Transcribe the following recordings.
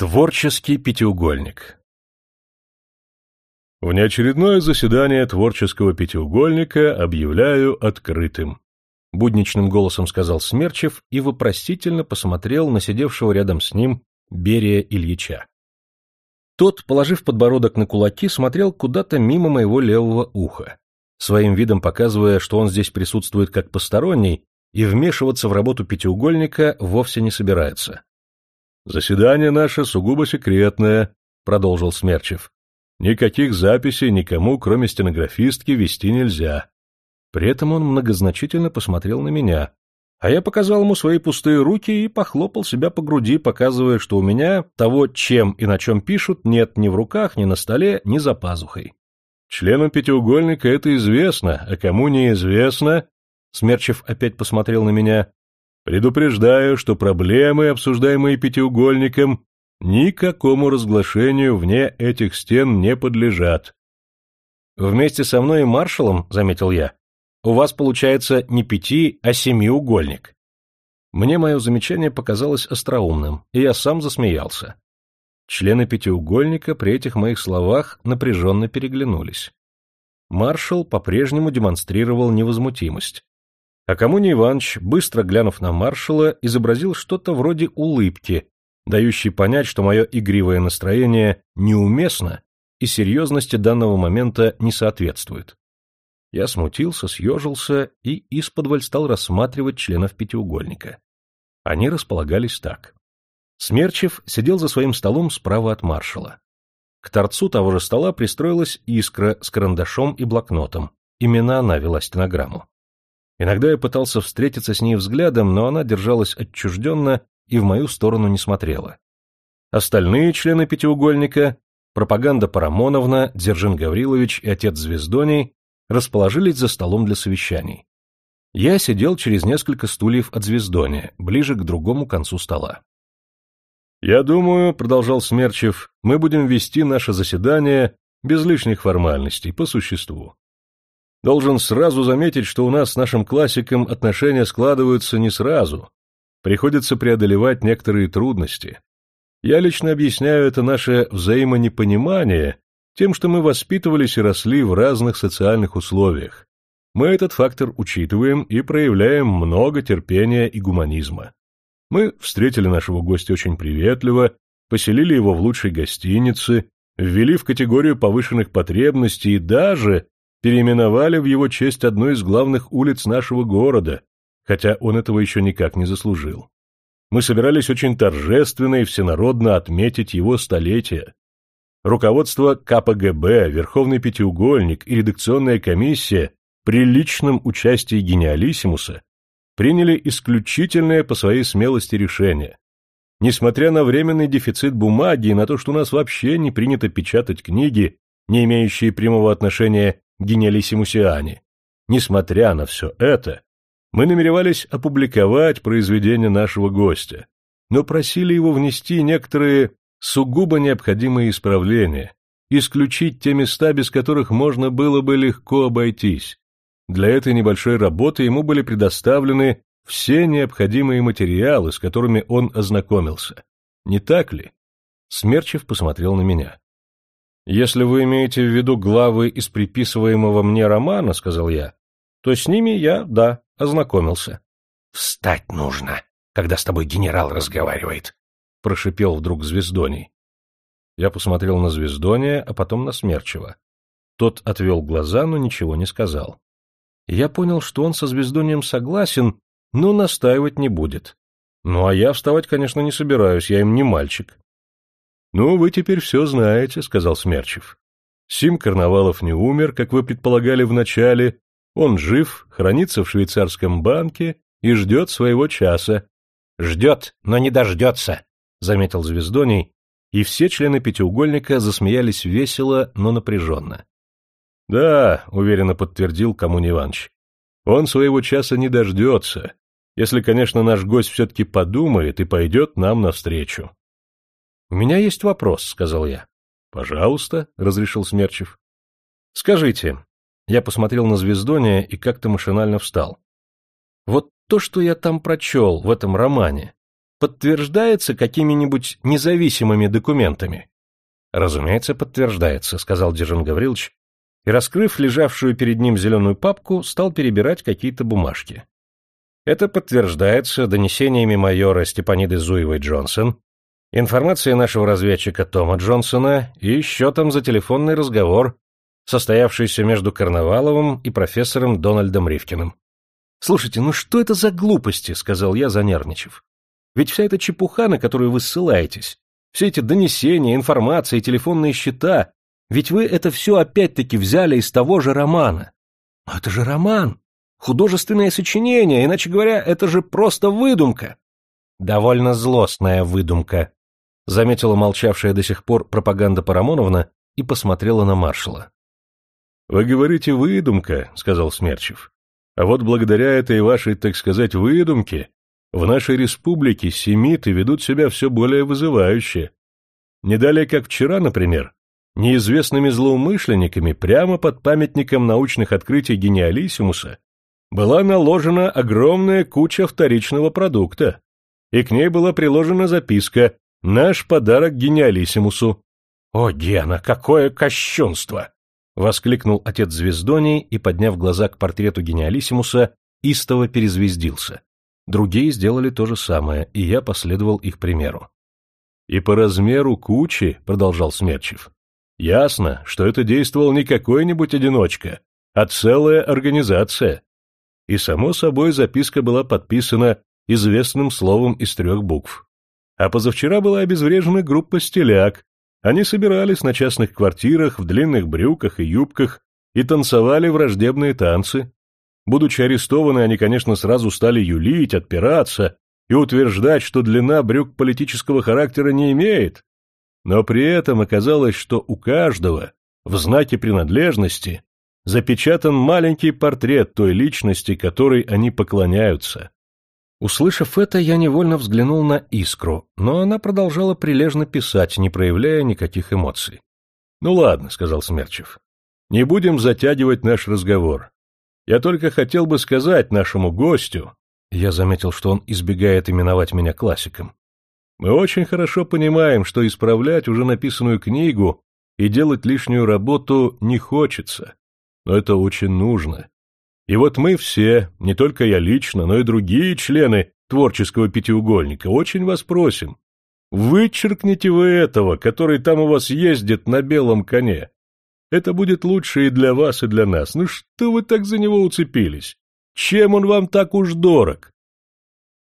Творческий пятиугольник Внеочередное заседание творческого пятиугольника объявляю открытым. Будничным голосом сказал Смерчев и вопросительно посмотрел на сидевшего рядом с ним Берия Ильича. Тот, положив подбородок на кулаки, смотрел куда-то мимо моего левого уха, своим видом показывая, что он здесь присутствует как посторонний и вмешиваться в работу пятиугольника вовсе не собирается. «Заседание наше сугубо секретное», — продолжил Смерчев. «Никаких записей никому, кроме стенографистки, вести нельзя». При этом он многозначительно посмотрел на меня, а я показал ему свои пустые руки и похлопал себя по груди, показывая, что у меня того, чем и на чем пишут, нет ни в руках, ни на столе, ни за пазухой. Членам пятиугольника это известно, а кому неизвестно, Смерчев опять посмотрел на меня, Предупреждаю, что проблемы, обсуждаемые пятиугольником, никакому разглашению вне этих стен не подлежат. Вместе со мной и маршалом, заметил я, у вас получается не пяти, а семиугольник. Мне мое замечание показалось остроумным, и я сам засмеялся. Члены пятиугольника при этих моих словах напряженно переглянулись. Маршал по-прежнему демонстрировал невозмутимость. А Коммуний Иванович, быстро глянув на маршала, изобразил что-то вроде улыбки, дающей понять, что мое игривое настроение неуместно и серьезности данного момента не соответствует. Я смутился, съежился и исподволь стал рассматривать членов пятиугольника. Они располагались так. Смерчев сидел за своим столом справа от маршала. К торцу того же стола пристроилась искра с карандашом и блокнотом. Именно она вела стенограмму. Иногда я пытался встретиться с ней взглядом, но она держалась отчужденно и в мою сторону не смотрела. Остальные члены пятиугольника, пропаганда Парамоновна, Дзержин Гаврилович и отец Звездоний, расположились за столом для совещаний. Я сидел через несколько стульев от Звездония, ближе к другому концу стола. «Я думаю, — продолжал Смерчев, — мы будем вести наше заседание без лишних формальностей, по существу. Должен сразу заметить, что у нас с нашим классиком отношения складываются не сразу. Приходится преодолевать некоторые трудности. Я лично объясняю это наше взаимонепонимание тем, что мы воспитывались и росли в разных социальных условиях. Мы этот фактор учитываем и проявляем много терпения и гуманизма. Мы встретили нашего гостя очень приветливо, поселили его в лучшей гостинице, ввели в категорию повышенных потребностей и даже переименовали в его честь одну из главных улиц нашего города, хотя он этого еще никак не заслужил. Мы собирались очень торжественно и всенародно отметить его столетие. Руководство КПГБ, Верховный Пятиугольник и редакционная комиссия при личном участии гениалиссимуса приняли исключительное по своей смелости решение. Несмотря на временный дефицит бумаги и на то, что у нас вообще не принято печатать книги, не имеющие прямого отношения гениалиссимусиане. Несмотря на все это, мы намеревались опубликовать произведение нашего гостя, но просили его внести некоторые сугубо необходимые исправления, исключить те места, без которых можно было бы легко обойтись. Для этой небольшой работы ему были предоставлены все необходимые материалы, с которыми он ознакомился. Не так ли? Смерчев посмотрел на меня. «Если вы имеете в виду главы из приписываемого мне романа, — сказал я, — то с ними я, да, ознакомился». «Встать нужно, когда с тобой генерал разговаривает», — прошипел вдруг Звездоний. Я посмотрел на Звездония, а потом на Смерчева. Тот отвел глаза, но ничего не сказал. Я понял, что он со Звездонием согласен, но настаивать не будет. Ну, а я вставать, конечно, не собираюсь, я им не мальчик. — Ну, вы теперь все знаете, — сказал Смерчев. Сим Карнавалов не умер, как вы предполагали вначале. Он жив, хранится в швейцарском банке и ждет своего часа. — Ждет, но не дождется, — заметил Звездоний, и все члены пятиугольника засмеялись весело, но напряженно. — Да, — уверенно подтвердил Коммун Иванович, — он своего часа не дождется, если, конечно, наш гость все-таки подумает и пойдет нам навстречу. — У меня есть вопрос, — сказал я. — Пожалуйста, — разрешил Смерчев. — Скажите, я посмотрел на Звездония и как-то машинально встал. Вот то, что я там прочел в этом романе, подтверждается какими-нибудь независимыми документами? Разумеется, подтверждается, сказал Держин Гаврилович, и, раскрыв лежавшую перед ним зеленую папку, стал перебирать какие-то бумажки. Это подтверждается донесениями майора Степаниды Зуевой Джонсон, информацией нашего разведчика Тома Джонсона и счетом за телефонный разговор, состоявшийся между Карнаваловым и профессором Дональдом Ривкиным. «Слушайте, ну что это за глупости?» — сказал я, занервничав. «Ведь вся эта чепуха, на которую вы ссылаетесь, все эти донесения, информация, телефонные счета, ведь вы это все опять-таки взяли из того же романа. Но это же роман, художественное сочинение, иначе говоря, это же просто выдумка. Довольно злостная выдумка, заметила молчавшая до сих пор пропаганда Парамоновна и посмотрела на маршала. Вы говорите выдумка, сказал Смерчев. А вот благодаря этой вашей, так сказать, выдумке в нашей республике семиты ведут себя все более вызывающе. Не далее, как вчера, например, неизвестными злоумышленниками прямо под памятником научных открытий гениалиссимуса была наложена огромная куча вторичного продукта, и к ней была приложена записка «Наш подарок гениалиссимусу». «О, Гена, какое кощунство!» — воскликнул отец Звездоний и, подняв глаза к портрету гениалиссимуса, истово перезвездился. Другие сделали то же самое, и я последовал их примеру. «И по размеру кучи», — продолжал Смерчев, Ясно, что это действовал не какой-нибудь одиночка, а целая организация. И, само собой, записка была подписана известным словом из трех букв. А позавчера была обезврежена группа стиляк. Они собирались на частных квартирах, в длинных брюках и юбках и танцевали враждебные танцы. Будучи арестованы, они, конечно, сразу стали юлить, отпираться и утверждать, что длина брюк политического характера не имеет, но при этом оказалось, что у каждого в знаке принадлежности запечатан маленький портрет той личности, которой они поклоняются. Услышав это, я невольно взглянул на Искру, но она продолжала прилежно писать, не проявляя никаких эмоций. — Ну ладно, — сказал Смерчев, — не будем затягивать наш разговор. Я только хотел бы сказать нашему гостю... Я заметил, что он избегает именовать меня классиком. Мы очень хорошо понимаем, что исправлять уже написанную книгу и делать лишнюю работу не хочется, но это очень нужно. И вот мы все, не только я лично, но и другие члены творческого пятиугольника, очень вас просим, вычеркните вы этого, который там у вас ездит на белом коне. Это будет лучше и для вас, и для нас. Ну что вы так за него уцепились? Чем он вам так уж дорог?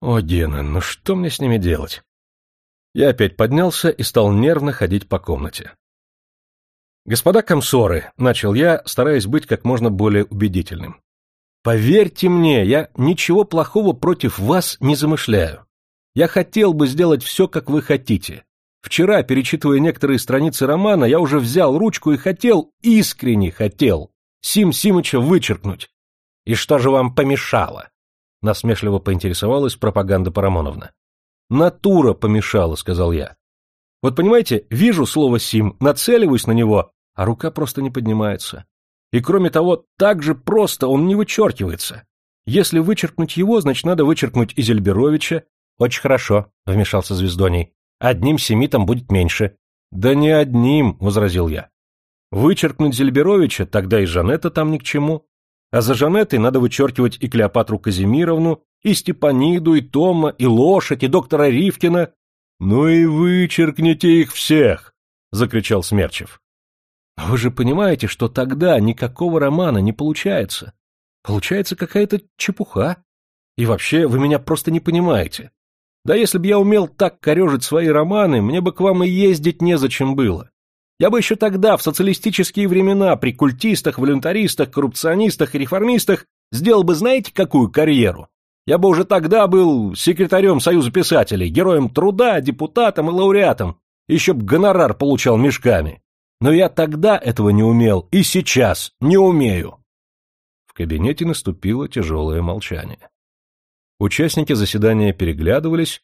О, Гена, ну что мне с ними делать? Я опять поднялся и стал нервно ходить по комнате. «Господа комсоры», — начал я, стараясь быть как можно более убедительным, — «поверьте мне, я ничего плохого против вас не замышляю. Я хотел бы сделать все, как вы хотите. Вчера, перечитывая некоторые страницы романа, я уже взял ручку и хотел, искренне хотел, Сим Симыча вычеркнуть. И что же вам помешало?» Насмешливо поинтересовалась пропаганда Парамоновна. Натура помешала, сказал я. Вот понимаете, вижу слово «сим», нацеливаюсь на него, а рука просто не поднимается. И кроме того, так же просто он не вычеркивается. Если вычеркнуть его, значит, надо вычеркнуть и Зельберовича. Очень хорошо, вмешался Звездоний. Одним семитом будет меньше. Да не одним, возразил я. Вычеркнуть Зельберовича, тогда и Жанетта там ни к чему. А за Жанеттой надо вычеркивать и Клеопатру Казимировну, и Степаниду, и Тома, и лошадь, и доктора Ривкина. — Ну и вычеркните их всех! — закричал Смерчев. — Вы же понимаете, что тогда никакого романа не получается. Получается какая-то чепуха. И вообще, вы меня просто не понимаете. Да если бы я умел так корежить свои романы, мне бы к вам и ездить незачем было. Я бы еще тогда, в социалистические времена, при культистах, волюнтаристах, коррупционистах и реформистах, сделал бы знаете какую карьеру? Я бы уже тогда был секретарем Союза писателей, героем труда, депутатом и лауреатом. Еще б гонорар получал мешками. Но я тогда этого не умел и сейчас не умею. В кабинете наступило тяжелое молчание. Участники заседания переглядывались,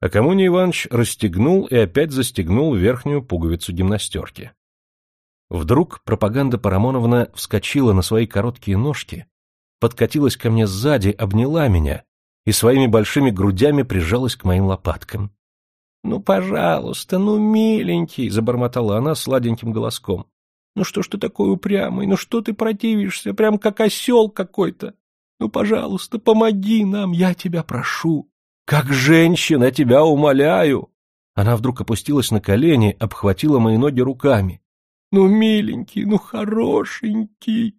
а Коммуний Иванович расстегнул и опять застегнул верхнюю пуговицу гимнастерки. Вдруг пропаганда Парамоновна вскочила на свои короткие ножки подкатилась ко мне сзади, обняла меня и своими большими грудями прижалась к моим лопаткам. — Ну, пожалуйста, ну, миленький, — забормотала она сладеньким голоском. — Ну что ж ты такой упрямый, ну что ты противишься, прям как осел какой-то? Ну, пожалуйста, помоги нам, я тебя прошу. Как женщина тебя умоляю. Она вдруг опустилась на колени, обхватила мои ноги руками. Ну, миленький, ну, хорошенький.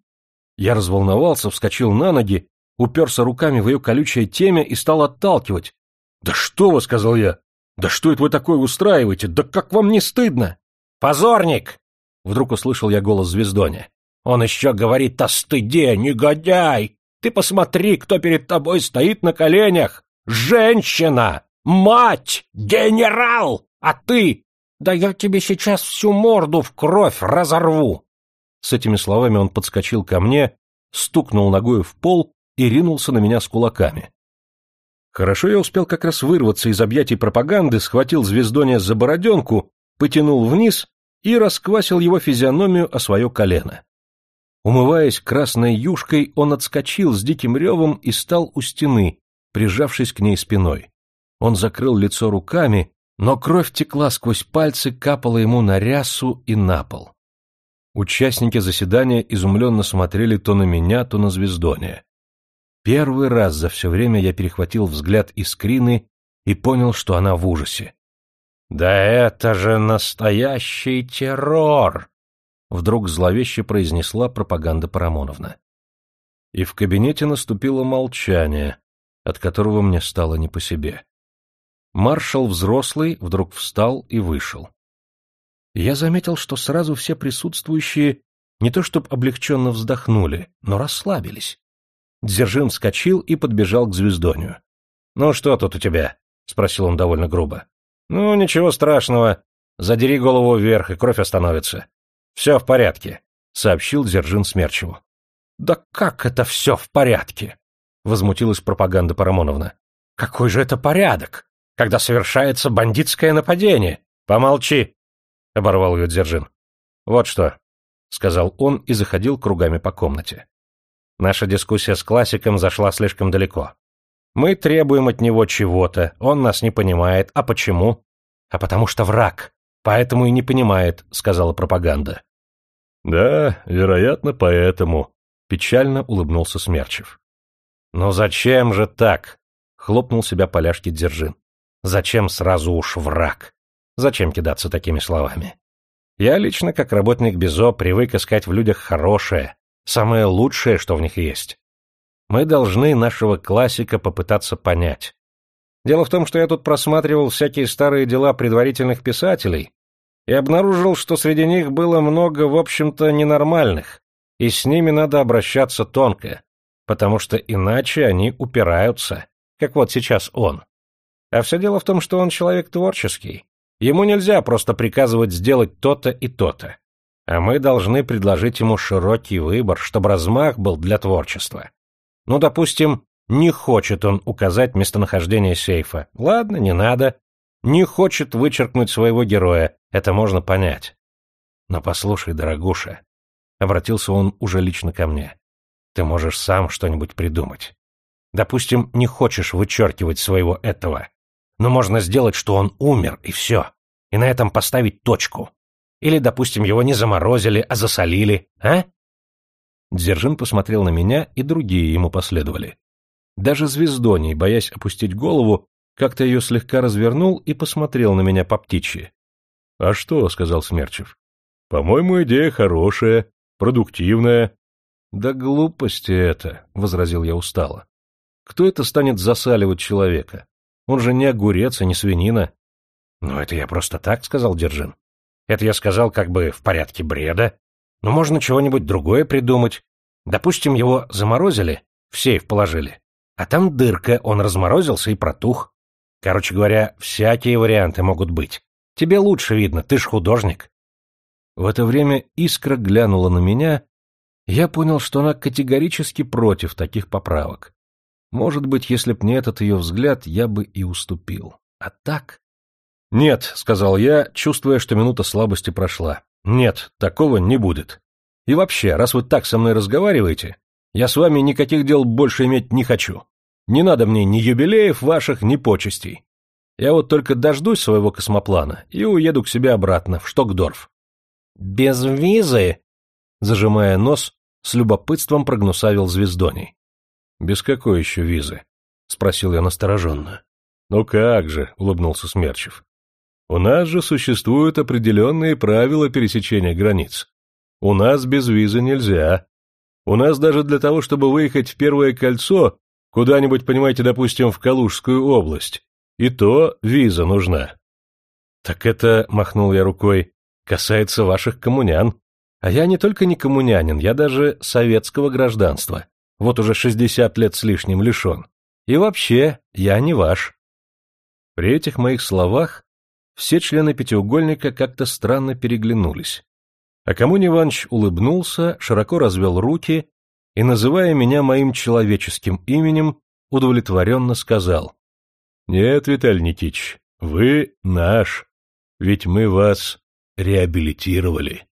Я разволновался, вскочил на ноги, уперся руками в ее колючее темя и стал отталкивать. «Да что вы!» — сказал я. «Да что это вы такое устраиваете? Да как вам не стыдно?» «Позорник!» — вдруг услышал я голос Звездоня. «Он еще говорит о стыде, негодяй! Ты посмотри, кто перед тобой стоит на коленях! Женщина! Мать! Генерал! А ты? Да я тебе сейчас всю морду в кровь разорву!» С этими словами он подскочил ко мне, стукнул ногой в пол и ринулся на меня с кулаками. Хорошо я успел как раз вырваться из объятий пропаганды, схватил звездоня за бороденку, потянул вниз и расквасил его физиономию о свое колено. Умываясь красной юшкой, он отскочил с диким ревом и стал у стены, прижавшись к ней спиной. Он закрыл лицо руками, но кровь текла сквозь пальцы, капала ему на рясу и на пол. Участники заседания изумленно смотрели то на меня, то на звездония. Первый раз за все время я перехватил взгляд Искрины и понял, что она в ужасе. «Да это же настоящий террор!» Вдруг зловеще произнесла пропаганда Парамоновна. И в кабинете наступило молчание, от которого мне стало не по себе. Маршал взрослый вдруг встал и вышел. Я заметил, что сразу все присутствующие не то чтобы облегченно вздохнули, но расслабились. Дзержин вскочил и подбежал к звездонию. — Ну что тут у тебя? — спросил он довольно грубо. — Ну, ничего страшного. Задери голову вверх, и кровь остановится. — Все в порядке, — сообщил Дзержин Смерчеву. — Да как это все в порядке? — возмутилась пропаганда Парамоновна. — Какой же это порядок, когда совершается бандитское нападение? — Помолчи, — оборвал ее Дзержин. — Вот что, — сказал он и заходил кругами по комнате. Наша дискуссия с классиком зашла слишком далеко. Мы требуем от него чего-то, он нас не понимает. А почему? А потому что враг. Поэтому и не понимает, сказала пропаганда. Да, вероятно, поэтому, печально улыбнулся Смерчев. Но зачем же так? Хлопнул себя поляшки Дзержин. Зачем сразу уж враг? Зачем кидаться такими словами? Я лично, как работник БИЗО, привык искать в людях хорошее, самое лучшее, что в них есть. Мы должны нашего классика попытаться понять. Дело в том, что я тут просматривал всякие старые дела предварительных писателей и обнаружил, что среди них было много, в общем-то, ненормальных, и с ними надо обращаться тонко, потому что иначе они упираются, как вот сейчас он. А все дело в том, что он человек творческий. Ему нельзя просто приказывать сделать то-то и то-то а мы должны предложить ему широкий выбор, чтобы размах был для творчества. Ну, допустим, не хочет он указать местонахождение сейфа. Ладно, не надо. Не хочет вычеркнуть своего героя. Это можно понять. Но послушай, дорогуша, — обратился он уже лично ко мне, — ты можешь сам что-нибудь придумать. Допустим, не хочешь вычеркивать своего этого, но можно сделать, что он умер, и все. И на этом поставить точку. Или, допустим, его не заморозили, а засолили, а? Дзержин посмотрел на меня, и другие ему последовали. Даже Звездоний, боясь опустить голову, как-то ее слегка развернул и посмотрел на меня по птичьи. — А что? — сказал Смерчев. — По-моему, идея хорошая, продуктивная. — Да глупости это, — возразил я устало. — Кто это станет засаливать человека? Он же не огурец и не свинина. — Ну, это я просто так, — сказал Держин. Это я сказал как бы в порядке бреда. Но можно чего-нибудь другое придумать. Допустим, его заморозили, в сейф положили. А там дырка, он разморозился и протух. Короче говоря, всякие варианты могут быть. Тебе лучше видно, ты ж художник. В это время искра глянула на меня, я понял, что она категорически против таких поправок. Может быть, если б не этот ее взгляд, я бы и уступил. А так... «Нет», — сказал я, чувствуя, что минута слабости прошла. «Нет, такого не будет. И вообще, раз вы так со мной разговариваете, я с вами никаких дел больше иметь не хочу. Не надо мне ни юбилеев ваших, ни почестей. Я вот только дождусь своего космоплана и уеду к себе обратно, в Штокдорф. Без визы? Зажимая нос, с любопытством прогнусавил Звездоний. Без какой еще визы? Спросил я настороженно. Ну как же, улыбнулся Смерчев. У нас же существуют определенные правила пересечения границ. У нас без визы нельзя. У нас даже для того, чтобы выехать в Первое кольцо, куда-нибудь, понимаете, допустим, в Калужскую область, и то виза нужна. Так это, махнул я рукой, касается ваших коммунян. А я не только не коммунянин, я даже советского гражданства. Вот уже шестьдесят лет с лишним лишен. И вообще, я не ваш. При этих моих словах все члены пятиугольника как-то странно переглянулись. А Камунь Иванович улыбнулся, широко развел руки и, называя меня моим человеческим именем, удовлетворенно сказал. Нет, Виталий Никитич, вы наш, ведь мы вас реабилитировали.